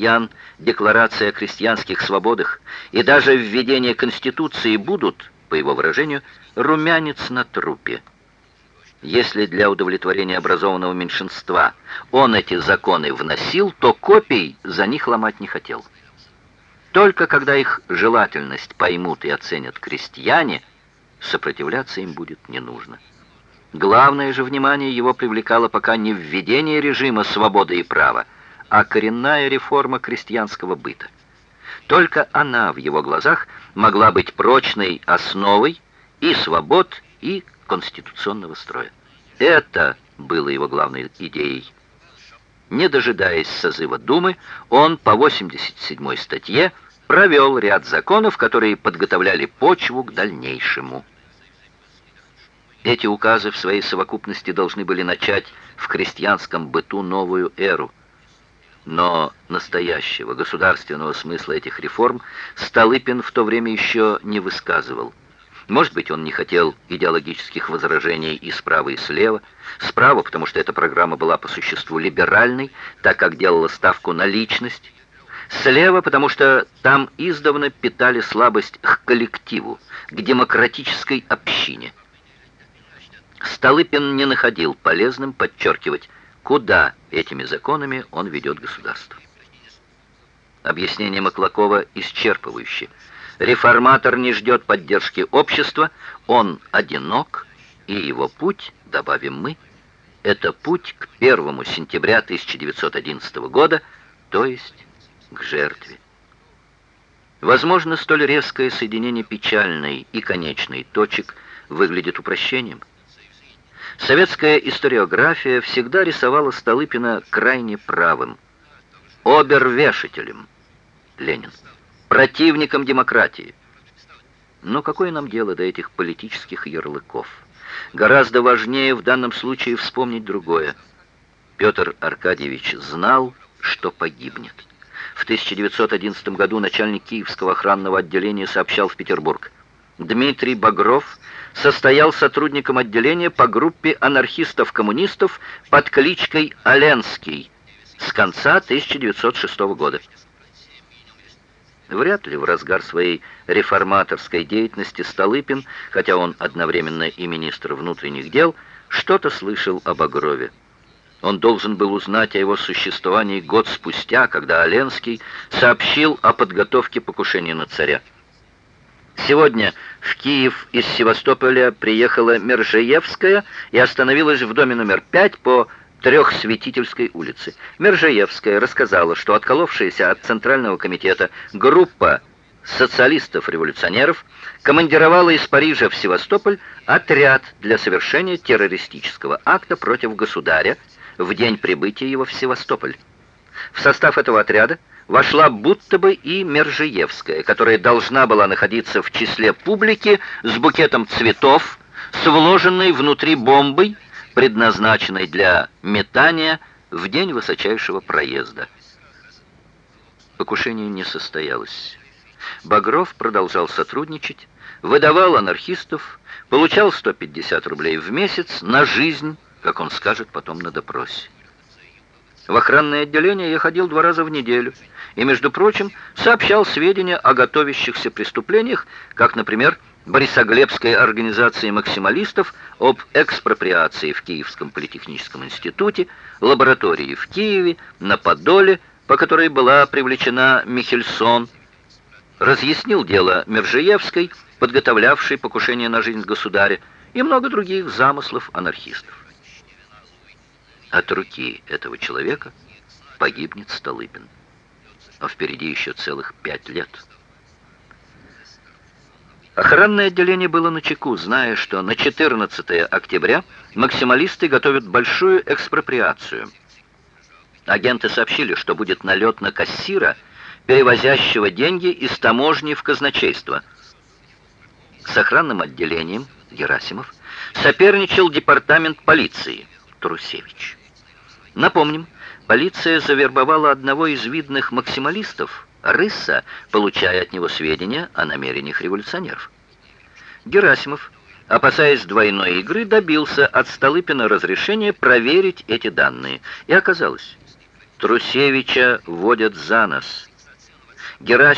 крестьян, декларация о крестьянских свободах и даже введение Конституции будут, по его выражению, румянец на трупе. Если для удовлетворения образованного меньшинства он эти законы вносил, то копий за них ломать не хотел. Только когда их желательность поймут и оценят крестьяне, сопротивляться им будет не нужно. Главное же внимание его привлекало пока не введение режима свободы и права, а коренная реформа крестьянского быта. Только она в его глазах могла быть прочной основой и свобод, и конституционного строя. Это было его главной идеей. Не дожидаясь созыва Думы, он по 87 статье провел ряд законов, которые подготовляли почву к дальнейшему. Эти указы в своей совокупности должны были начать в крестьянском быту новую эру. Но настоящего государственного смысла этих реформ Столыпин в то время еще не высказывал. Может быть, он не хотел идеологических возражений и справа, и слева. Справа, потому что эта программа была по существу либеральной, так как делала ставку на личность. Слева, потому что там издавна питали слабость к коллективу, к демократической общине. Столыпин не находил полезным подчеркивать, куда этими законами он ведет государство. Объяснение Маклакова исчерпывающее – Реформатор не ждет поддержки общества, он одинок, и его путь, добавим мы, это путь к 1 сентября 1911 года, то есть к жертве. Возможно, столь резкое соединение печальной и конечной точек выглядит упрощением. Советская историография всегда рисовала Столыпина крайне правым, обервешителем, Ленин противником демократии. Но какое нам дело до этих политических ярлыков? Гораздо важнее в данном случае вспомнить другое. Петр Аркадьевич знал, что погибнет. В 1911 году начальник Киевского охранного отделения сообщал в Петербург. Дмитрий Багров состоял сотрудником отделения по группе анархистов-коммунистов под кличкой Оленский с конца 1906 года. Вряд ли в разгар своей реформаторской деятельности Столыпин, хотя он одновременно и министр внутренних дел, что-то слышал об Багрове. Он должен был узнать о его существовании год спустя, когда Оленский сообщил о подготовке покушения на царя. Сегодня в Киев из Севастополя приехала Мержеевская и остановилась в доме номер 5 по Трехсветительской улицы. Мержаевская рассказала, что отколовшаяся от Центрального комитета группа социалистов-революционеров командировала из Парижа в Севастополь отряд для совершения террористического акта против государя в день прибытия его в Севастополь. В состав этого отряда вошла будто бы и Мержиевская, которая должна была находиться в числе публики с букетом цветов, с вложенной внутри бомбой, предназначенной для метания в день высочайшего проезда. Покушение не состоялось. Багров продолжал сотрудничать, выдавал анархистов, получал 150 рублей в месяц на жизнь, как он скажет потом на допросе. В охранное отделение я ходил два раза в неделю и, между прочим, сообщал сведения о готовящихся преступлениях, как, например, Борисоглебской организации максималистов об экспроприации в Киевском политехническом институте, лаборатории в Киеве, на Подоле, по которой была привлечена Михельсон, разъяснил дело Мержиевской, подготовлявшей покушение на жизнь государя, и много других замыслов анархистов. От руки этого человека погибнет Столыпин. А впереди еще целых пять лет. Охранное отделение было на чеку, зная, что на 14 октября максималисты готовят большую экспроприацию. Агенты сообщили, что будет налет на кассира, перевозящего деньги из таможни в казначейство. С охранным отделением Герасимов соперничал департамент полиции Трусевич. Напомним, полиция завербовала одного из видных максималистов, Рысса, получая от него сведения о намерениях революционеров. Герасимов, опасаясь двойной игры, добился от Столыпина разрешения проверить эти данные. И оказалось, Струсевича водят за нос. Герасим